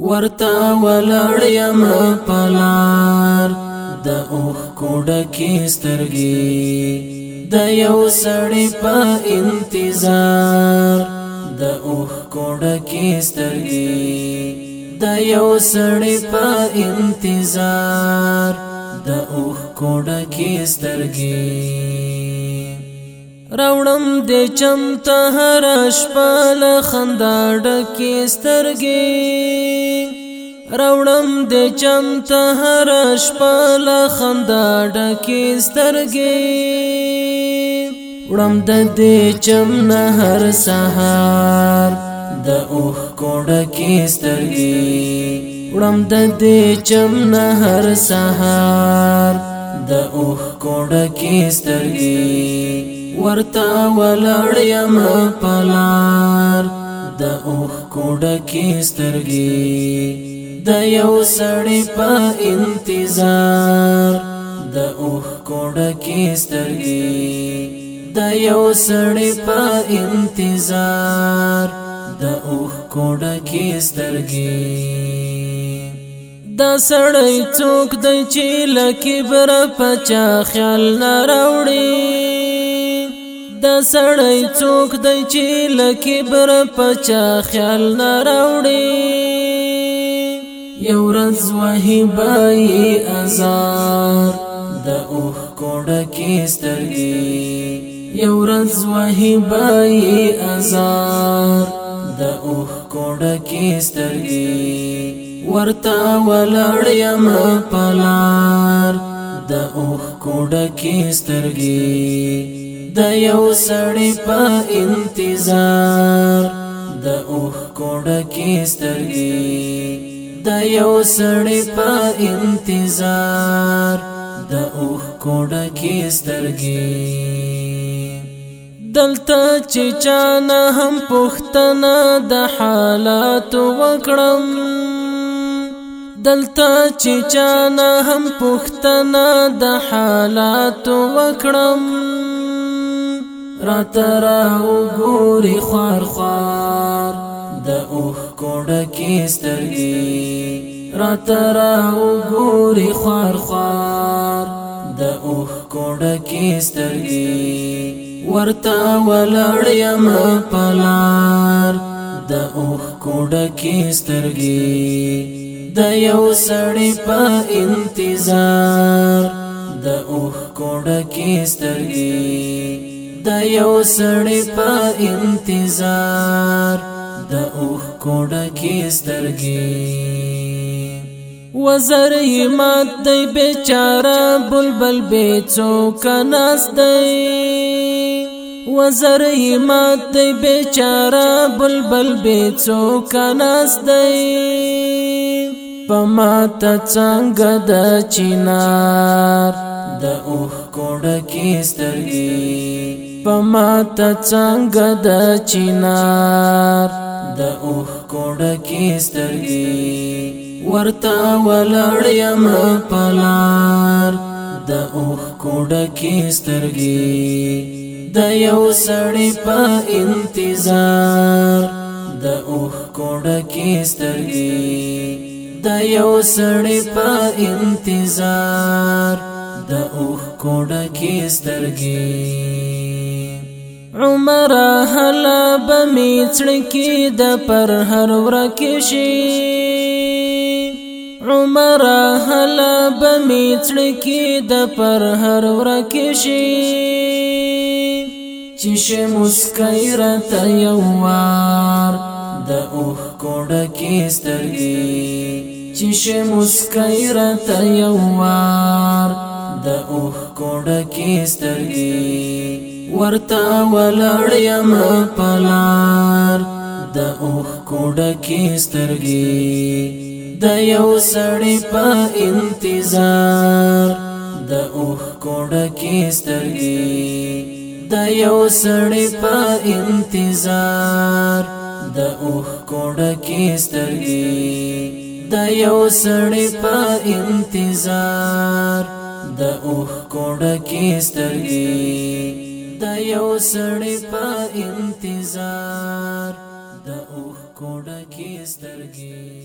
ورتا ولړ یم پلار د اوخ کوډه کې سترګي د یو سړی په انتظار د اوخ کوډه کې سترګي د یو سړی په انتظار د اوخ کوډه کې سترګي راوړم د چمته هر شپه له خندا ډکې سترګې راوړم د چمته هر شپه له خندا ډکې سترګې وړم د دې چم نه هر سهار د اوخ کوډه کې سترګې وړم د دې چم نه هر سهار د اوخ کوډه کې سترګې ورتا ولړ یم پلار د اوخ کوډه کې سترګې د یو سړی په انتظار د اوخ کوډه کې سترګې د یو سړی په انتظار د اوخ کوډه کې سترګې دا سړی څوک د چې لکه بر پچا خیال نه راوړي دا سړی څوک دی چې لکه بر پچا خیال نه راوړي یو ورځ وهي بای ازار د اوخ کوډه کې سترګي یو ورځ وهي بای ازار د اوخ کوډه کې سترګي ورتا ولړ یم پلار د اوخ کوډه کې سترګي د یو سړی په انتظار د اوخ کوډه کې سترګې د یو سړی په انتظار د اوخ کوډه کې سترګې دلته چې چانه هم پښتنه د حالات وکړم دلته چې چانه هم پښتنه د حالات وکړم را ترا وګوري خار خار د اوخ کوډه کې سترګي را ترا وګوري خار خار د اوخ کوډه کې سترګي ورته ولړ یم پلار د اوخ کوډه کې سترګي د یو سړی په انتظار د اوخ کوډه کې سترګي د یو سړی په انتظار د اوخ کوډه کې سترګې وزر مات دی بیچاره بلبل بی څوک ناس دی وزر مات دی بیچاره بلبل بی څوک ناس دی پما ته څنګه د چینار د اوخ کوډه کې سترګې په ماته څنګه د چینار د اوخ کوړه کې سترګي ورته ولړ یم پلار د اوخ کوړه کې سترګي د یو سړی په انتظار د اوخ کوړه کې سترګي د یو سړی په انتظار د اوخ کوډه کې سترګې عمر هلا بمی چړکی د پر هر ورکشي عمر هلا بمی چړکی د پر هر ورکشي چشه مسکای را تیوار د اوخ کوډه کې سترګي چشه مسکای را تیوار د اوخ کوډه کې سترګي ورتا ولړ یم پلار د اوخ کوډه کې سترګې د یو سړی په انتظار د اوخ کوډه کې سترګې د یو سړی په انتظار د اوخ کوډه کې سترګې د یو سړی په انتظار د اوخ کوډه کې سترګې د یو سړی په انتظار د اوخ کوډه کې سترګې